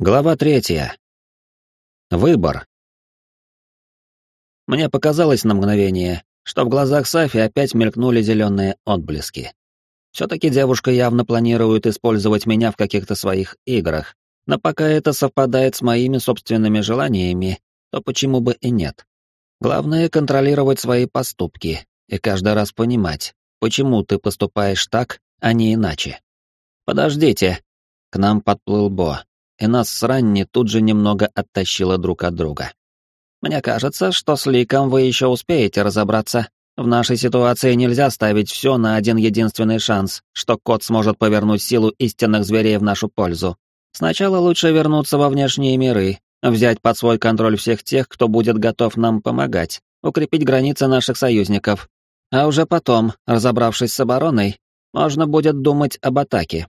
Глава третья. Выбор. Мне показалось на мгновение, что в глазах Сафи опять мелькнули зеленые отблески. Все-таки девушка явно планирует использовать меня в каких-то своих играх, но пока это совпадает с моими собственными желаниями, то почему бы и нет. Главное — контролировать свои поступки и каждый раз понимать, почему ты поступаешь так, а не иначе. «Подождите!» — к нам подплыл Бо, и нас с Ранни тут же немного оттащило друг от друга. «Мне кажется, что с Ликом вы еще успеете разобраться. В нашей ситуации нельзя ставить все на один единственный шанс, что кот сможет повернуть силу истинных зверей в нашу пользу. Сначала лучше вернуться во внешние миры, взять под свой контроль всех тех, кто будет готов нам помогать, укрепить границы наших союзников. А уже потом, разобравшись с обороной, можно будет думать об атаке.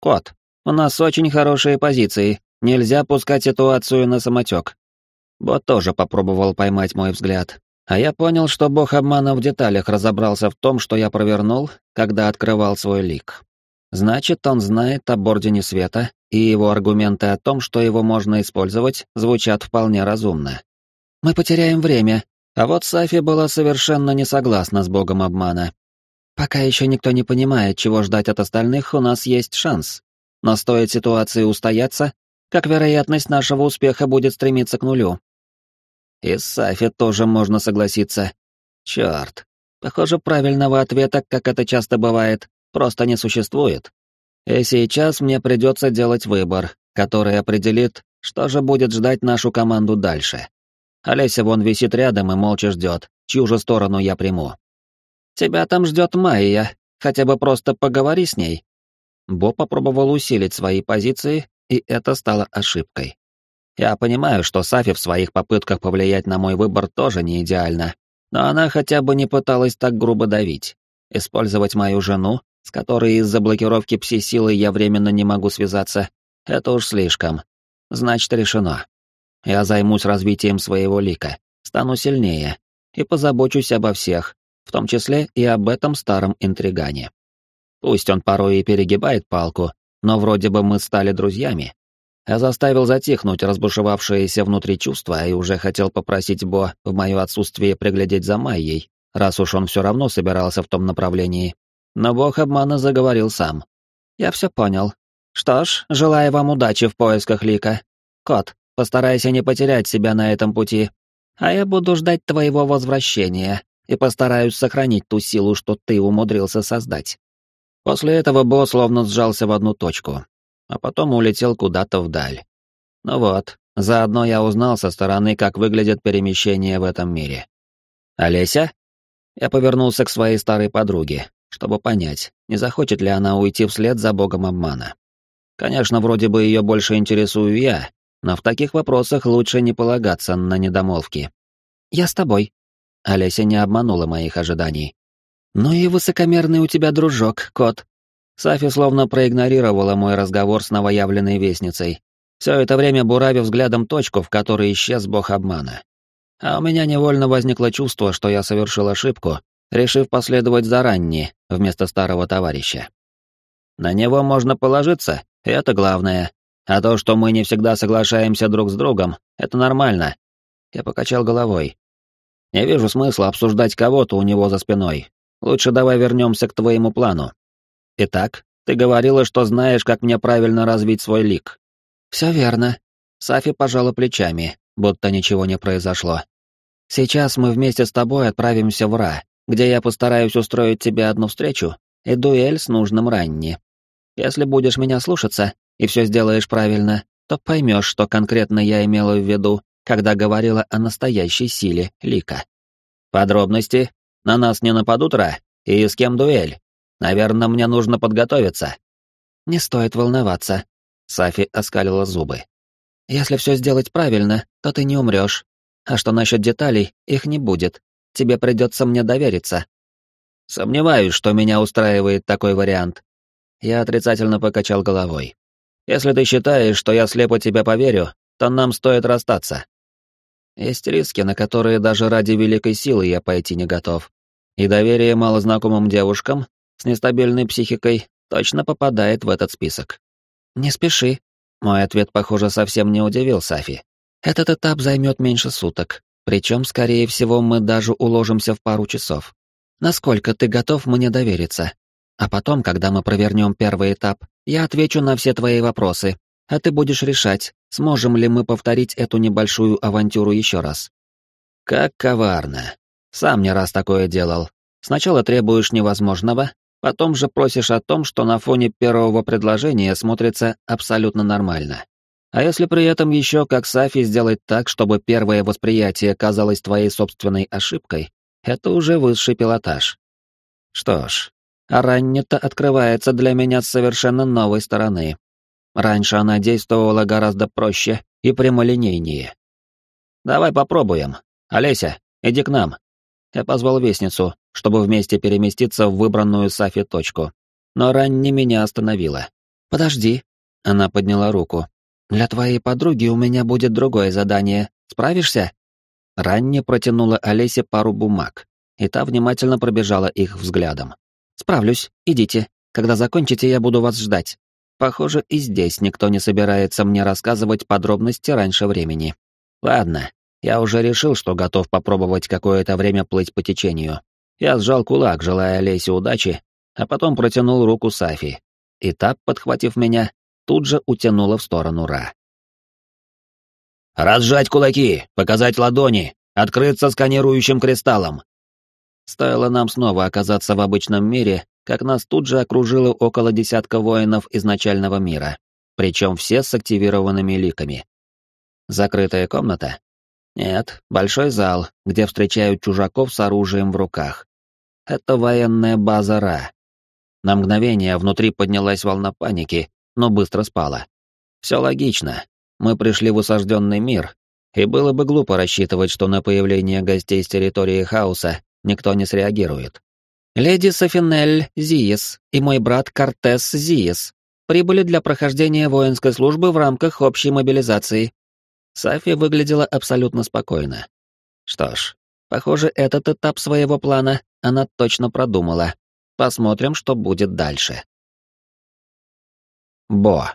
Кот, у нас очень хорошие позиции, нельзя пускать ситуацию на самотек. Бот тоже попробовал поймать мой взгляд, а я понял, что бог обмана в деталях разобрался в том, что я провернул, когда открывал свой лик. Значит, он знает об Ордене Света, и его аргументы о том, что его можно использовать, звучат вполне разумно. Мы потеряем время, а вот Сафи была совершенно не согласна с богом обмана. Пока еще никто не понимает, чего ждать от остальных, у нас есть шанс. Но стоит ситуации устояться, как вероятность нашего успеха будет стремиться к нулю. И с Сафи тоже можно согласиться. Черт. Похоже, правильного ответа, как это часто бывает, просто не существует. И сейчас мне придется делать выбор, который определит, что же будет ждать нашу команду дальше. Олеся вон висит рядом и молча ждет, чью же сторону я приму. «Тебя там ждет Майя, хотя бы просто поговори с ней», Бо попробовал усилить свои позиции, и это стало ошибкой. Я понимаю, что Сафи в своих попытках повлиять на мой выбор тоже не идеально, но она хотя бы не пыталась так грубо давить. Использовать мою жену, с которой из-за блокировки пси-силы я временно не могу связаться, это уж слишком. Значит, решено. Я займусь развитием своего лика, стану сильнее и позабочусь обо всех, в том числе и об этом старом интригане. Пусть он порой и перегибает палку, но вроде бы мы стали друзьями. Я заставил затихнуть разбушевавшиеся внутри чувства и уже хотел попросить Бо в мое отсутствие приглядеть за Майей, раз уж он все равно собирался в том направлении. Но бог обмана заговорил сам. «Я все понял. Что ж, желаю вам удачи в поисках Лика. Кот, постарайся не потерять себя на этом пути. А я буду ждать твоего возвращения и постараюсь сохранить ту силу, что ты умудрился создать». После этого Бо словно сжался в одну точку, а потом улетел куда-то вдаль. Ну вот, заодно я узнал со стороны, как выглядит перемещение в этом мире. «Олеся?» Я повернулся к своей старой подруге, чтобы понять, не захочет ли она уйти вслед за богом обмана. Конечно, вроде бы ее больше интересую я, но в таких вопросах лучше не полагаться на недомолвки. «Я с тобой». Олеся не обманула моих ожиданий. «Ну и высокомерный у тебя дружок, кот». Сафи словно проигнорировала мой разговор с новоявленной вестницей, все это время буравив взглядом точку, в которой исчез бог обмана. А у меня невольно возникло чувство, что я совершил ошибку, решив последовать за ранней вместо старого товарища. На него можно положиться, это главное. А то, что мы не всегда соглашаемся друг с другом, это нормально. Я покачал головой. Не вижу смысла обсуждать кого-то у него за спиной, Лучше давай вернемся к твоему плану. Итак, ты говорила, что знаешь, как мне правильно развить свой лик. Все верно. Сафи пожала плечами, будто ничего не произошло. Сейчас мы вместе с тобой отправимся в Ра, где я постараюсь устроить тебе одну встречу и дуэль с нужным Ранни. Если будешь меня слушаться и все сделаешь правильно, то поймешь, что конкретно я имела в виду, когда говорила о настоящей силе Лика. Подробности на нас не нападут, Ра? И с кем дуэль? Наверное, мне нужно подготовиться». «Не стоит волноваться», — Сафи оскалила зубы. «Если все сделать правильно, то ты не умрешь. А что насчет деталей, их не будет. Тебе придется мне довериться». «Сомневаюсь, что меня устраивает такой вариант». Я отрицательно покачал головой. «Если ты считаешь, что я слепо тебе поверю, то нам стоит расстаться. Есть риски, на которые даже ради великой силы я пойти не готов и доверие малознакомым девушкам с нестабильной психикой точно попадает в этот список. Не спеши. Мой ответ, похоже, совсем не удивил Сафи. Этот этап займет меньше суток, причем, скорее всего, мы даже уложимся в пару часов. Насколько ты готов мне довериться? А потом, когда мы провернем первый этап, я отвечу на все твои вопросы, а ты будешь решать, сможем ли мы повторить эту небольшую авантюру еще раз. Как коварно. Сам не раз такое делал. Сначала требуешь невозможного, потом же просишь о том, что на фоне первого предложения смотрится абсолютно нормально. А если при этом еще как Сафи сделать так, чтобы первое восприятие казалось твоей собственной ошибкой, это уже высший пилотаж. Что ж, а Ранни-то открывается для меня с совершенно новой стороны. Раньше она действовала гораздо проще и прямолинейнее. «Давай попробуем. Олеся, иди к нам». Я позвал Вестницу, чтобы вместе переместиться в выбранную Сафи точку. Но Ранни меня остановила. «Подожди». Она подняла руку. «Для твоей подруги у меня будет другое задание. Справишься?» Ранни протянула Олесе пару бумаг, и та внимательно пробежала их взглядом. «Справлюсь, идите. Когда закончите, я буду вас ждать». Похоже, и здесь никто не собирается мне рассказывать подробности раньше времени. Ладно, я уже решил, что готов попробовать какое-то время плыть по течению. Я сжал кулак, желая Олесе удачи, а потом протянул руку Сафи. И та, подхватив меня, тут же утянула в сторону Ра. «Разжать кулаки, показать ладони, открыться сканирующим кристаллом!» Стоило нам снова оказаться в обычном мире, как нас тут же окружило около десятка воинов изначального мира, причем все с активированными ликами. Закрытая комната? Нет, большой зал, где встречают чужаков с оружием в руках. Это военная база Ра. На мгновение внутри поднялась волна паники, но быстро спала. Все логично, мы пришли в осажденный мир, и было бы глупо рассчитывать, что на появление гостей с территории хаоса никто не среагирует. Леди Софинель Зиес и мой брат Кортес Зиес прибыли для прохождения воинской службы в рамках общей мобилизации. Сафи выглядела абсолютно спокойно. Что ж, похоже, этот этап своего плана она точно продумала. Посмотрим, что будет дальше. Бо.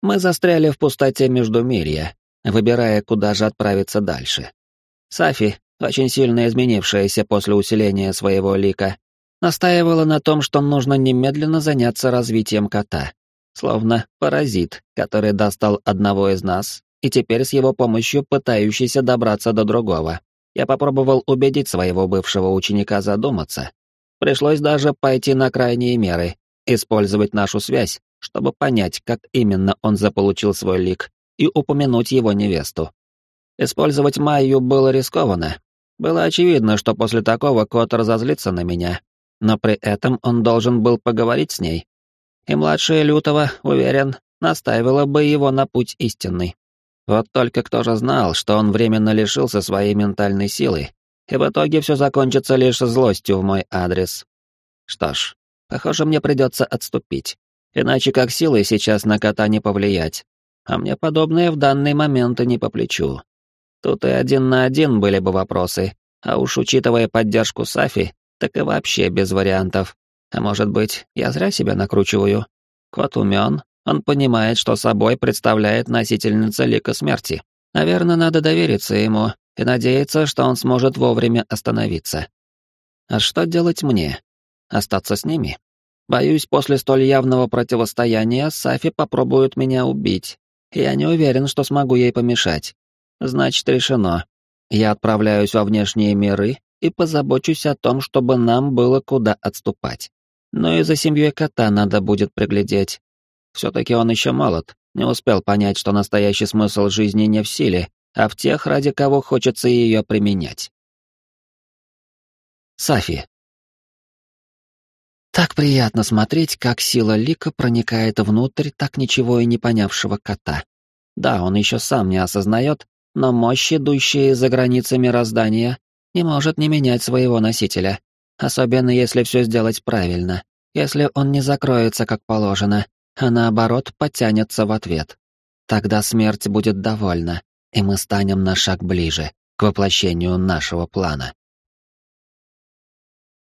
Мы застряли в пустоте между мирья, выбирая, куда же отправиться дальше. Сафи, очень сильно изменившаяся после усиления своего лика, настаивала на том, что нужно немедленно заняться развитием кота, словно паразит, который достал одного из нас и теперь с его помощью пытающийся добраться до другого. Я попробовал убедить своего бывшего ученика задуматься. Пришлось даже пойти на крайние меры, использовать нашу связь, чтобы понять, как именно он заполучил свой лик, и упомянуть его невесту. Использовать Майю было рискованно. Было очевидно, что после такого кот разозлится на меня, но при этом он должен был поговорить с ней. И младшая Лютова, уверен, настаивала бы его на путь истинный. Вот только кто же знал, что он временно лишился своей ментальной силы, и в итоге все закончится лишь злостью в мой адрес. Что ж, похоже, мне придется отступить. Иначе как силой сейчас на кота не повлиять. А мне подобное в данный момент и не по плечу. Тут и один на один были бы вопросы, а уж учитывая поддержку Сафи, так и вообще без вариантов. А может быть, я зря себя накручиваю? Кот умен, он понимает, что собой представляет носительница лика смерти. Наверное, надо довериться ему и надеяться, что он сможет вовремя остановиться. А что делать мне? Остаться с ними? Боюсь, после столь явного противостояния Сафи попробует меня убить. Я не уверен, что смогу ей помешать. Значит, решено. Я отправляюсь во внешние миры и позабочусь о том, чтобы нам было куда отступать. Но и за семьей кота надо будет приглядеть. Все-таки он еще молод, не успел понять, что настоящий смысл жизни не в силе, а в тех, ради кого хочется ее применять. Сафи. Так приятно смотреть, как сила лика проникает внутрь так ничего и не понявшего кота. Да, он еще сам не осознает, но мощь, идущая за границы мироздания, не может не менять своего носителя, особенно если все сделать правильно, если он не закроется как положено, а наоборот потянется в ответ. Тогда смерть будет довольна, и мы станем на шаг ближе к воплощению нашего плана.